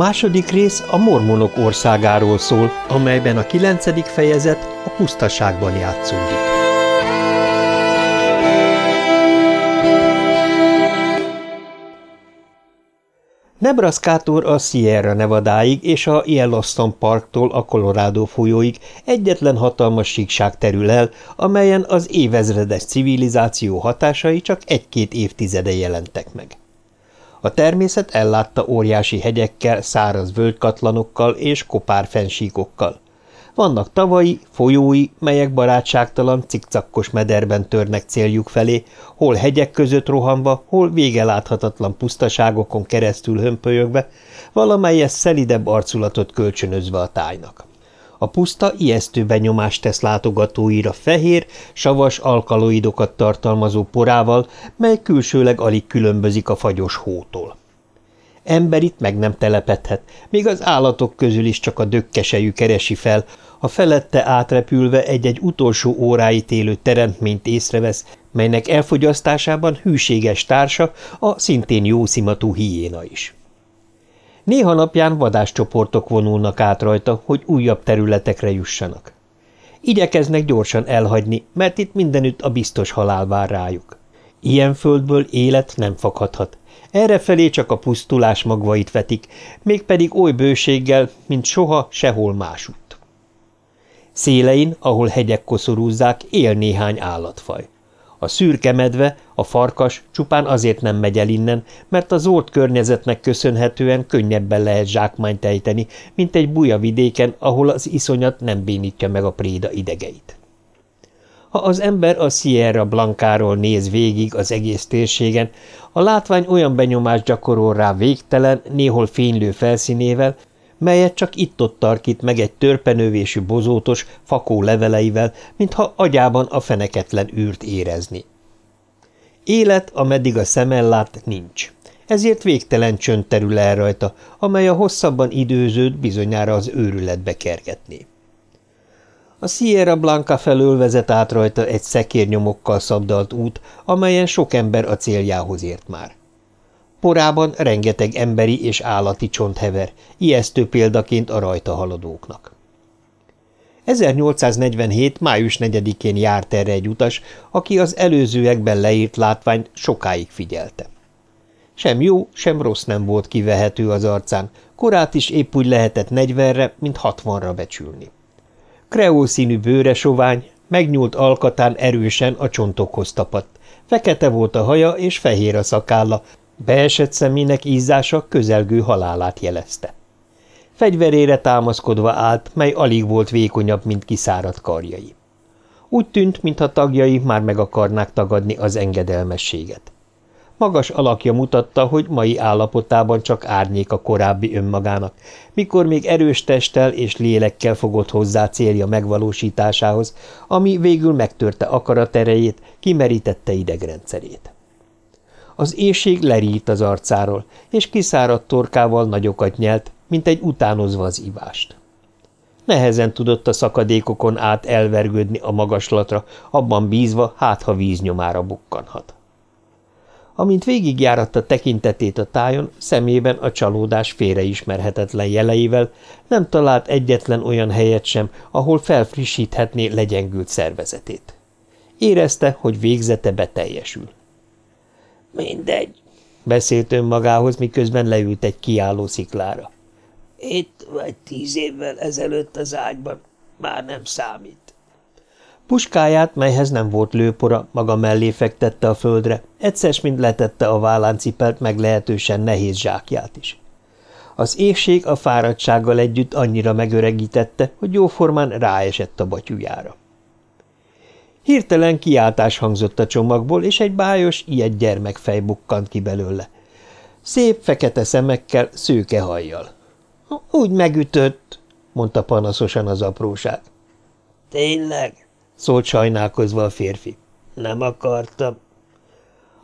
Második rész a mormonok országáról szól, amelyben a kilencedik fejezet a pusztaságban játszódik. Nebraska-tól a Sierra Nevadáig és a Yellowstone Parktól a Colorado folyóig egyetlen hatalmas síkság terül el, amelyen az évezredes civilizáció hatásai csak egy-két évtizede jelentek meg. A természet ellátta óriási hegyekkel, száraz völgykatlanokkal és kopár fensíkokkal. Vannak tavai, folyói, melyek barátságtalan, cikcakkos mederben törnek céljuk felé, hol hegyek között rohanva, hol vége láthatatlan pusztaságokon keresztül hömpölyögve, valamelyes szelidebb arculatot kölcsönözve a tájnak. A puszta ijesztő benyomást tesz látogatóira fehér, savas alkaloidokat tartalmazó porával, mely külsőleg alig különbözik a fagyos hótól. Ember itt meg nem telepedhet, még az állatok közül is csak a dökkesejű keresi fel, a felette átrepülve egy-egy utolsó óráit élő teremtményt észrevesz, melynek elfogyasztásában hűséges társa a szintén jószimatú hiéna is. Néha napján vadászcsoportok vonulnak át rajta, hogy újabb területekre jussanak. Igyekeznek gyorsan elhagyni, mert itt mindenütt a biztos halál vár rájuk. Ilyen földből élet nem fakadhat. Errefelé csak a pusztulás magvait vetik, mégpedig oly bőséggel, mint soha sehol másút. Szélein, ahol hegyek koszorúzzák, él néhány állatfaj. A szürke medve, a farkas csupán azért nem megy el innen, mert a zord környezetnek köszönhetően könnyebben lehet zsákmányt ejteni, mint egy buja vidéken, ahol az iszonyat nem bénítja meg a préda idegeit. Ha az ember a Sierra Blankáról néz végig az egész térségen, a látvány olyan benyomást gyakorol rá végtelen, néhol fénylő felszínével, melyet csak itt-ott tarkít meg egy törpenővésű bozótos, fakó leveleivel, mintha agyában a feneketlen űrt érezni. Élet, ameddig a szemel lát, nincs. Ezért végtelen csönd terül el rajta, amely a hosszabban időződ bizonyára az őrületbe kergetné. A Sierra Blanca felől vezet át rajta egy szekérnyomokkal szabdalt út, amelyen sok ember a céljához ért már. Porában rengeteg emberi és állati csont hever, ijesztő példaként a rajta haladóknak. 1847. május 4-én járt erre egy utas, aki az előzőekben leírt látványt sokáig figyelte. Sem jó, sem rossz nem volt kivehető az arcán, korát is épp úgy lehetett negyvenre, mint hatvanra becsülni. Kreó színű bőre sovány, megnyúlt alkatán erősen a csontokhoz tapadt, fekete volt a haja és fehér a szakálla, Beesett szemének ízása közelgő halálát jelezte. Fegyverére támaszkodva állt, mely alig volt vékonyabb, mint kiszáradt karjai. Úgy tűnt, mintha tagjai már meg akarnák tagadni az engedelmességet. Magas alakja mutatta, hogy mai állapotában csak árnyék a korábbi önmagának, mikor még erős testtel és lélekkel fogott hozzá célja megvalósításához, ami végül megtörte akaraterejét, kimerítette idegrendszerét. Az éjség lerírt az arcáról, és kiszáradt torkával nagyokat nyelt, mint egy utánozva az ivást. Nehezen tudott a szakadékokon át elvergődni a magaslatra, abban bízva, hát ha víznyomára bukkanhat. Amint végigjáratta tekintetét a tájon, szemében a csalódás félreismerhetetlen jeleivel nem talált egyetlen olyan helyet sem, ahol felfrissíthetné legyengült szervezetét. Érezte, hogy végzete beteljesül. Mindegy, beszélt önmagához, miközben leült egy kiálló sziklára. Itt vagy tíz évvel ezelőtt az ágyban, már nem számít. Puskáját, melyhez nem volt lőpora, maga mellé fektette a földre, egyszer mind letette a vállán cipelt meglehetősen nehéz zsákját is. Az éhség a fáradtsággal együtt annyira megöregítette, hogy jóformán ráesett a batyujára. Hirtelen kiáltás hangzott a csomagból, és egy bájos, ilyet gyermekfej bukkant ki belőle. Szép fekete szemekkel, szőke hajjal. – Úgy megütött – mondta panaszosan az apróság. – Tényleg? – szólt sajnálkozva a férfi. – Nem akartam.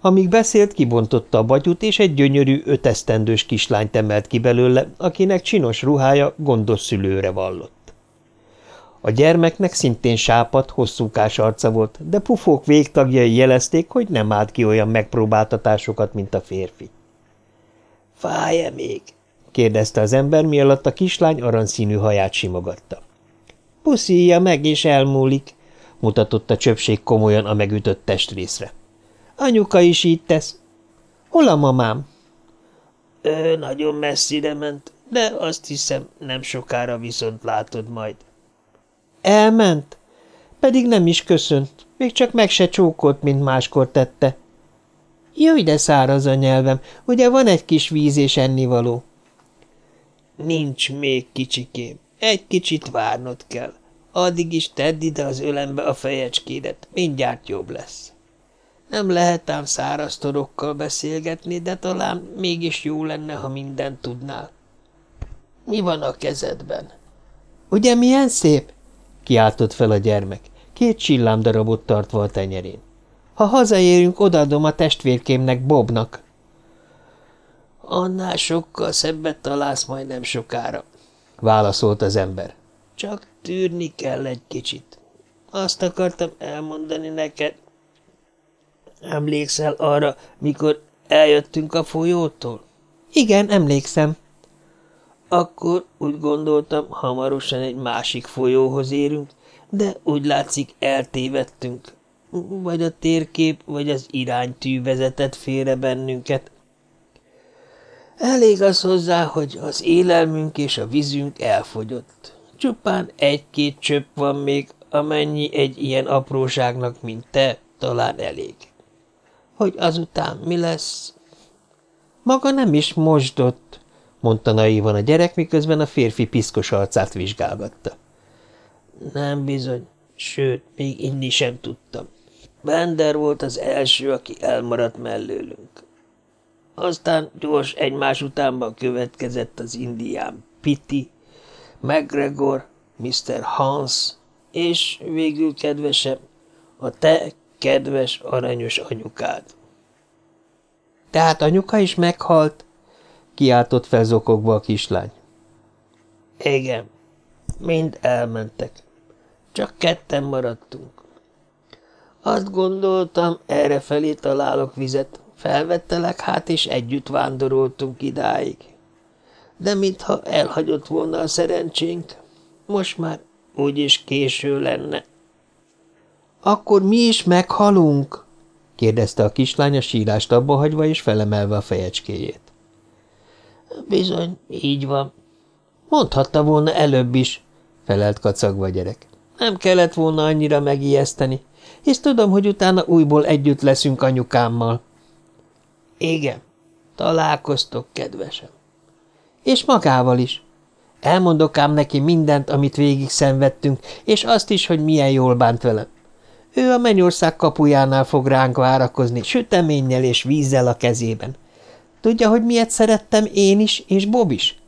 Amíg beszélt, kibontotta a batyut, és egy gyönyörű, ötesztendős kislányt emelt ki belőle, akinek csinos ruhája gondos szülőre vallott. A gyermeknek szintén sápat, hosszúkás arca volt, de pufók végtagjai jelezték, hogy nem állt ki olyan megpróbáltatásokat, mint a férfi. – Fáj-e még? kérdezte az ember, mi alatt a kislány aranyszínű haját simogatta. Puszíja meg, és elmúlik, mutatott a csöpség komolyan a megütött testrészre. Anyuka is így tesz. Hol a mamám? Ő nagyon messzire ment, de azt hiszem, nem sokára viszont látod majd. Elment? Pedig nem is köszönt, még csak meg se csókolt, mint máskor tette. Jöjj, de száraz a nyelvem, ugye van egy kis víz és ennivaló? Nincs még, kicsikém, egy kicsit várnod kell. Addig is tedd ide az ölembe a fejecskédet, mindjárt jobb lesz. Nem lehet ám száraz torokkal beszélgetni, de talán mégis jó lenne, ha mindent tudnál. Mi van a kezedben? Ugye milyen szép? Kiáltott fel a gyermek, két csillámdarabot tartva a tenyerén. Ha hazaérünk, odaadom a testvérkémnek, Bobnak. Annál sokkal szebbet találsz majd nem sokára, válaszolt az ember. Csak tűrni kell egy kicsit. Azt akartam elmondani neked. Emlékszel arra, mikor eljöttünk a folyótól? Igen, emlékszem. Akkor úgy gondoltam, hamarosan egy másik folyóhoz érünk, de úgy látszik eltévedtünk. Vagy a térkép, vagy az iránytű vezetett félre bennünket. Elég az hozzá, hogy az élelmünk és a vízünk elfogyott. Csupán egy-két csöpp van még, amennyi egy ilyen apróságnak, mint te, talán elég. Hogy azután mi lesz? Maga nem is mosdott, mondta naívan a gyerek, miközben a férfi piszkos arcát vizsgálgatta. Nem bizony, sőt, még inni sem tudtam. Bender volt az első, aki elmaradt mellőlünk. Aztán gyors egymás utánban következett az indián Piti, McGregor, Mr. Hans, és végül kedvesem, a te kedves, aranyos anyukád. Tehát anyuka is meghalt? Kiáltott fel zokogva a kislány. Igen, mind elmentek. Csak ketten maradtunk. Azt gondoltam, errefelé találok vizet. Felvettelek hát, és együtt vándoroltunk idáig. De mintha elhagyott volna a szerencsénk, most már úgyis késő lenne. Akkor mi is meghalunk? kérdezte a kislány a sírást abba hagyva és felemelve a fejecskéjét. Bizony, így van. Mondhatta volna előbb is, felelt kacagva gyerek. Nem kellett volna annyira megijeszteni, hisz tudom, hogy utána újból együtt leszünk anyukámmal. Igen, találkoztok, kedvesem. És magával is. Elmondok ám neki mindent, amit végig szenvedtünk, és azt is, hogy milyen jól bánt velem. Ő a mennyország kapujánál fog ránk várakozni, süteménnyel és vízzel a kezében. Tudja, hogy miért szerettem én is, és Bob is?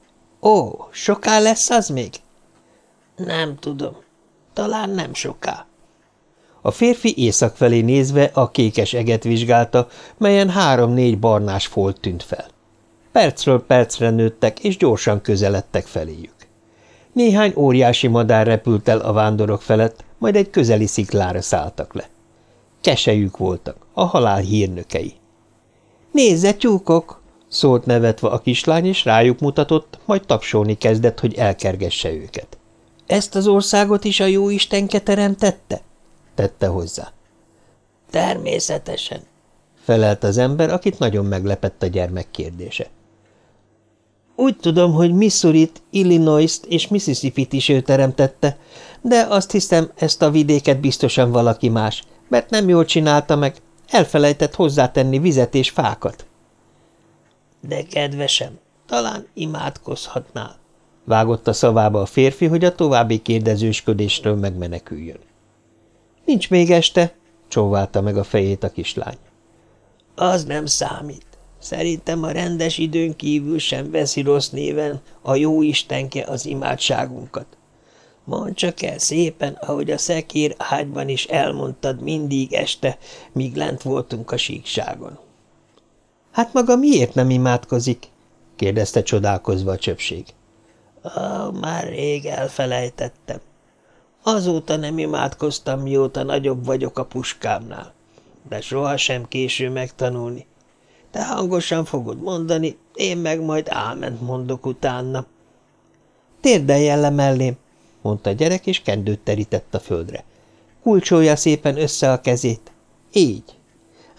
Ó, soká lesz az még? Nem tudom. Talán nem soká. A férfi észak felé nézve a kékes eget vizsgálta, melyen három-négy barnás folt tűnt fel. Percről percre nőttek, és gyorsan közeledtek feléjük. Néhány óriási madár repült el a vándorok felett, majd egy közeli sziklára szálltak le. Kesejük voltak, a halál hírnökei. – Nézze, tyúkok! – szólt nevetve a kislány, és rájuk mutatott, majd tapsolni kezdett, hogy elkergesse őket. – Ezt az országot is a jó Istenke teremtette? – tette hozzá. – Természetesen – felelt az ember, akit nagyon meglepett a gyermek kérdése. Úgy tudom, hogy Missouri-t, Illinois-t és Mississippi-t is ő teremtette, de azt hiszem, ezt a vidéket biztosan valaki más, mert nem jól csinálta meg, elfelejtett hozzátenni vizet és fákat. De kedvesem, talán imádkozhatnál, vágott a szavába a férfi, hogy a további kérdezősködésről megmeneküljön. Nincs még este, csóválta meg a fejét a kislány. Az nem számít. Szerintem a rendes időn kívül sem veszi rossz néven a jó Istenke az imádságunkat. Mondd csak el szépen, ahogy a szekér ágyban is elmondtad mindig este, míg lent voltunk a síkságon. Hát maga miért nem imádkozik? kérdezte csodálkozva a csöpség. Már rég elfelejtettem. Azóta nem imádkoztam, mióta nagyobb vagyok a puskámnál. De sohasem késő megtanulni. Te hangosan fogod mondani, én meg majd áment mondok utána. Térdeljen le mellém, mondta a gyerek, és kendőt terített a földre. Kulcsolja szépen össze a kezét. Így.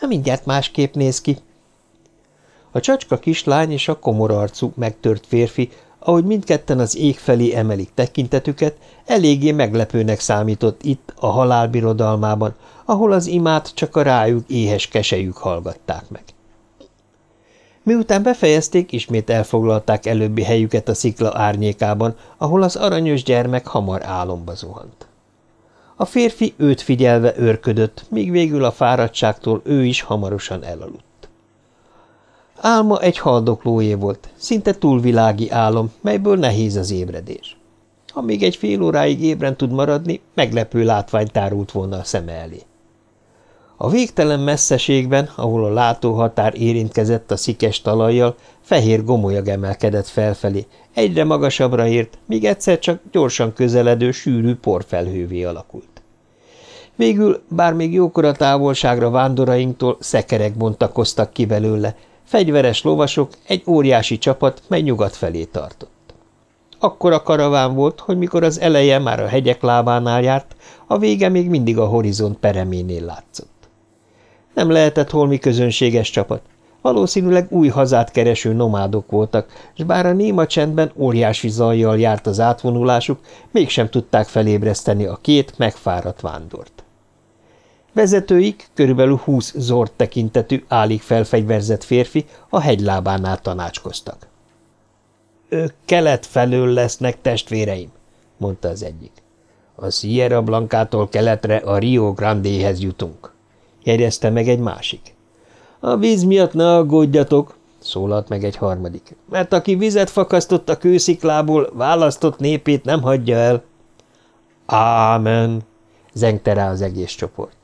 Mindjárt másképp néz ki. A csacska kislány és a komor arcú, megtört férfi, ahogy mindketten az ég felé emelik tekintetüket, eléggé meglepőnek számított itt, a halálbirodalmában, ahol az imát csak a rájuk éhes kesejük hallgatták meg. Miután befejezték, ismét elfoglalták előbbi helyüket a szikla árnyékában, ahol az aranyos gyermek hamar álomba zuhant. A férfi őt figyelve őrködött, míg végül a fáradtságtól ő is hamarosan elaludt. Álma egy haldoklóé volt, szinte túlvilági álom, melyből nehéz az ébredés. Ha még egy fél óráig ébren tud maradni, meglepő látvány tárult volna a szeme elé. A végtelen messzeségben, ahol a látóhatár érintkezett a szikes talajjal, fehér gomolyag emelkedett felfelé, egyre magasabbra ért, míg egyszer csak gyorsan közeledő, sűrű porfelhővé alakult. Végül, bár még jókora távolságra vándorainktól szekerek bontakoztak ki belőle, fegyveres lovasok, egy óriási csapat, mely nyugat felé tartott. Akkora karaván volt, hogy mikor az eleje már a hegyek lábánál járt, a vége még mindig a horizont pereménél látszott. Nem lehetett holmi közönséges csapat. Valószínűleg új hazát kereső nomádok voltak, és bár a néma csendben óriási zajjal járt az átvonulásuk, mégsem tudták felébreszteni a két megfáradt vándort. Vezetőik, körülbelül húsz zord tekintetű, állig felfegyverzett férfi a hegylábánál tanácskoztak. – Ők kelet felől lesznek, testvéreim – mondta az egyik. – A Sierra Blancától keletre a Rio Grandéhez jutunk – jegyezte meg egy másik. – A víz miatt ne aggódjatok – szólalt meg egy harmadik, – mert aki vizet fakasztott a kősziklából, választott népét nem hagyja el. – Ámen – zengte rá az egész csoport.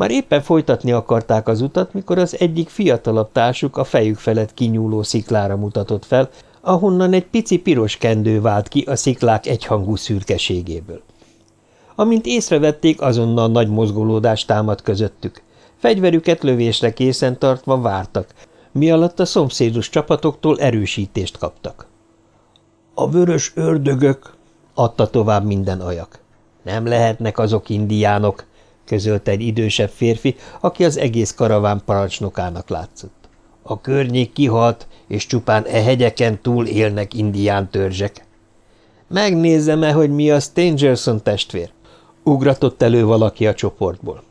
Már éppen folytatni akarták az utat, mikor az egyik fiatalabb társuk a fejük felett kinyúló sziklára mutatott fel, ahonnan egy pici piros kendő vált ki a sziklák egyhangú szürkeségéből. Amint észrevették, azonnal nagy mozgolódást támad közöttük. Fegyverüket lövésre készen tartva vártak, mi alatt a szomszédos csapatoktól erősítést kaptak. – A vörös ördögök! – adta tovább minden ajak. – Nem lehetnek azok indiánok! Közölte egy idősebb férfi, aki az egész karaván parancsnokának látszott. A környék kihalt, és csupán e hegyeken túl élnek indián törzsek. Megnézzem-e, hogy mi a Stangerson testvér? Ugratott elő valaki a csoportból.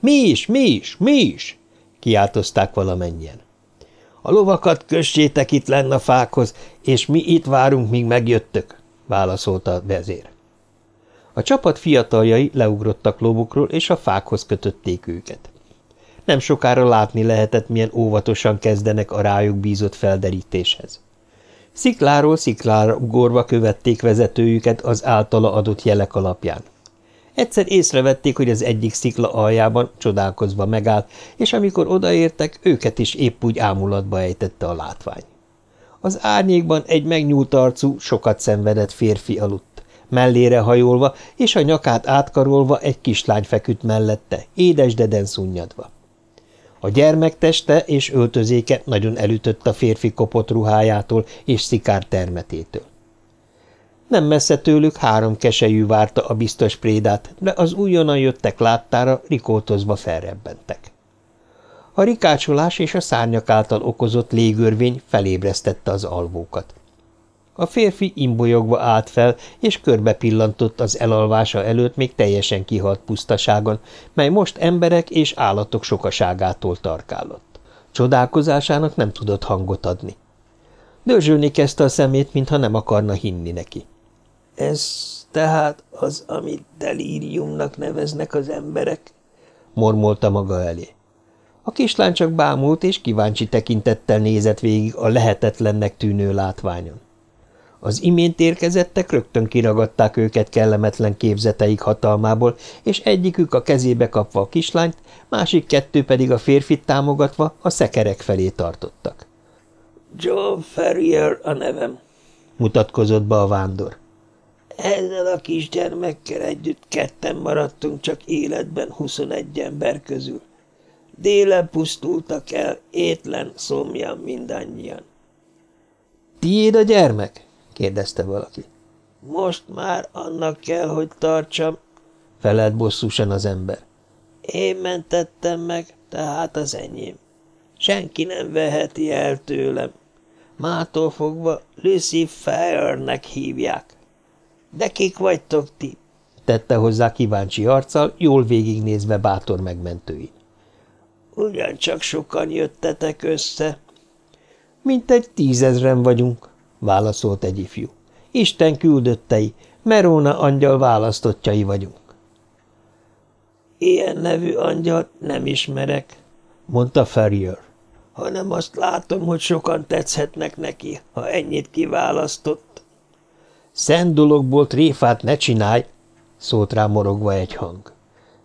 Mi is, mi is, mi is? kiáltozták valamennyien. A lovakat kössétek itt lenn a fákhoz, és mi itt várunk, míg megjöttök, válaszolta a vezér. A csapat fiataljai leugrottak lóbukról, és a fákhoz kötötték őket. Nem sokára látni lehetett, milyen óvatosan kezdenek a rájuk bízott felderítéshez. Szikláról sziklára gorva követték vezetőjüket az általa adott jelek alapján. Egyszer észrevették, hogy az egyik szikla aljában csodálkozva megáll, és amikor odaértek, őket is épp úgy ámulatba ejtette a látvány. Az árnyékban egy megnyúlt arcú, sokat szenvedett férfi aludt mellére hajolva, és a nyakát átkarolva egy kislány feküdt mellette, édes deden szunnyadva. A gyermek teste és öltözéke nagyon elütött a férfi kopott ruhájától és szikár termetétől. Nem messze tőlük három keselyű várta a biztos prédát, de az újonnan jöttek láttára rikoltozva felrebbentek. A rikácsolás és a szárnyak által okozott légörvény felébresztette az alvókat. A férfi imbolyogva állt fel, és körbe pillantott az elalvása előtt még teljesen kihalt pusztaságon, mely most emberek és állatok sokaságától tarkálott. Csodálkozásának nem tudott hangot adni. Dörzsölni kezdte a szemét, mintha nem akarna hinni neki. – Ez tehát az, amit delíriumnak neveznek az emberek? – mormolta maga elé. A kislány csak bámult, és kíváncsi tekintettel nézett végig a lehetetlennek tűnő látványon. Az imént érkezettek rögtön kiragadták őket kellemetlen képzeteik hatalmából, és egyikük a kezébe kapva a kislányt, másik kettő pedig a férfit támogatva a szekerek felé tartottak. – John Ferrier a nevem – mutatkozott be a vándor. – Ezzel a kisgyermekkel együtt ketten maradtunk csak életben huszonegy ember közül. Délen pusztultak el, étlen, szomjan mindannyian. – Tiéd a gyermek? – kérdezte valaki. – Most már annak kell, hogy tartsam – felelt bosszúsan az ember. – Én mentettem meg, tehát az enyém. Senki nem veheti el tőlem. Mától fogva Lucy Fairnek hívják. De kik vagytok ti? tette hozzá kíváncsi arccal, jól végignézve bátor megmentői. Ugyancsak sokan jöttetek össze. Mint egy tízezren vagyunk, válaszolt egy ifjú. Isten küldöttei, Merona angyal választottjai vagyunk. Ilyen nevű angyalt nem ismerek, mondta Ferrier. Hanem azt látom, hogy sokan tetszhetnek neki, ha ennyit kiválasztott. Szent dologból tréfát ne csinálj, szólt rá morogva egy hang.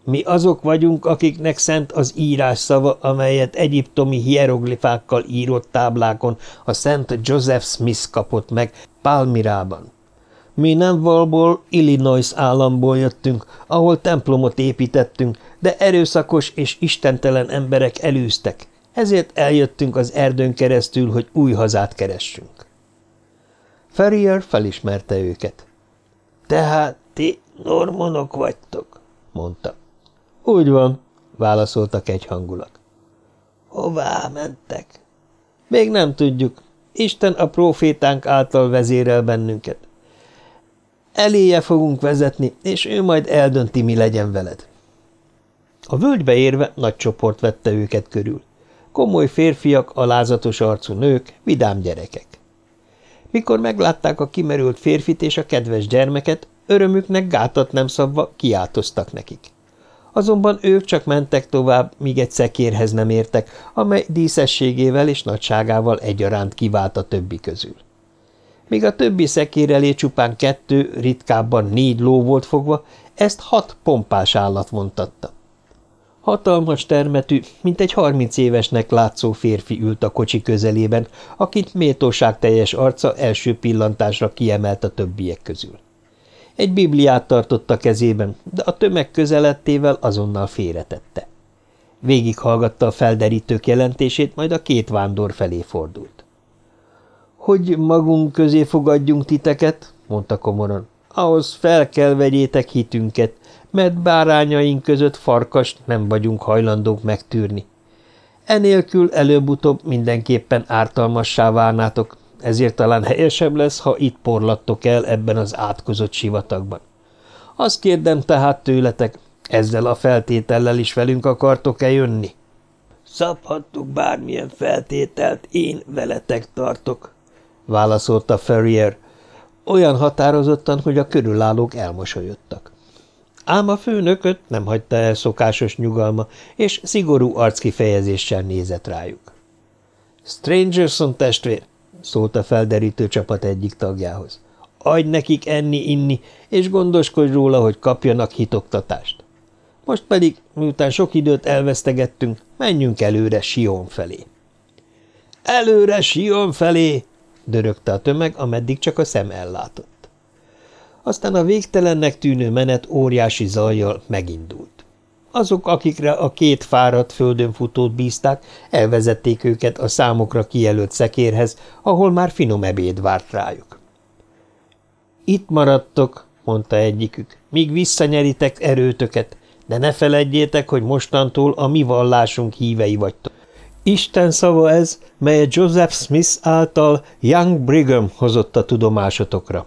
Mi azok vagyunk, akiknek szent az írás szava, amelyet egyiptomi hieroglifákkal írott táblákon a Szent Joseph Smith kapott meg Palmirában. Mi nem valból, Illinois államból jöttünk, ahol templomot építettünk, de erőszakos és istentelen emberek elűztek, ezért eljöttünk az erdőn keresztül, hogy új hazát keressünk. Ferrier felismerte őket. – Tehát ti normonok vagytok? – mondta. – Úgy van – válaszoltak egyhangulag. – Hová mentek? – Még nem tudjuk. Isten a profétánk által vezérel bennünket. Eléje fogunk vezetni, és ő majd eldönti, mi legyen veled. A völgybe érve nagy csoport vette őket körül. Komoly férfiak, alázatos arcú nők, vidám gyerekek. Mikor meglátták a kimerült férfit és a kedves gyermeket, örömüknek gátat nem szabva kiáltoztak nekik. Azonban ők csak mentek tovább, míg egy szekérhez nem értek, amely díszességével és nagyságával egyaránt kivált a többi közül. Míg a többi szekér elé csupán kettő, ritkábban négy ló volt fogva, ezt hat pompás állat vontatta. Hatalmas termetű, mint egy harminc évesnek látszó férfi ült a kocsi közelében, akit méltóság teljes arca első pillantásra kiemelt a többiek közül. Egy bibliát tartott a kezében, de a tömeg közelettével azonnal félretette. Végighallgatta a felderítők jelentését, majd a két vándor felé fordult. – Hogy magunk közé fogadjunk titeket, mondta komoran, ahhoz fel kell vegyétek hitünket, mert bárányaink között farkast nem vagyunk hajlandók megtűrni. Enélkül előbb-utóbb mindenképpen ártalmassá válnátok, ezért talán helyesebb lesz, ha itt porlattok el ebben az átkozott sivatagban. Azt kérdem tehát tőletek, ezzel a feltétellel is velünk akartok-e jönni? Szabhattuk bármilyen feltételt, én veletek tartok, válaszolta Ferrier, olyan határozottan, hogy a körülállók elmosolyodtak. Ám a főnököt nem hagyta el szokásos nyugalma, és szigorú arckifejezéssel nézett rájuk. – Strangerson testvér! – szólt a felderítő csapat egyik tagjához. – Adj nekik enni-inni, és gondoskodj róla, hogy kapjanak hitoktatást. Most pedig, miután sok időt elvesztegettünk, menjünk előre Sion felé. – Előre Sion felé! – dörögte a tömeg, ameddig csak a szem ellátott aztán a végtelennek tűnő menet óriási zajjal megindult. Azok, akikre a két fáradt földön futót bízták, elvezették őket a számokra kijelölt szekérhez, ahol már finom ebéd várt rájuk. Itt maradtok, mondta egyikük, míg visszanyeritek erőtöket, de ne feledjétek, hogy mostantól a mi vallásunk hívei vagytok. Isten szava ez, melyet Joseph Smith által Young Brigham hozott a tudomásotokra.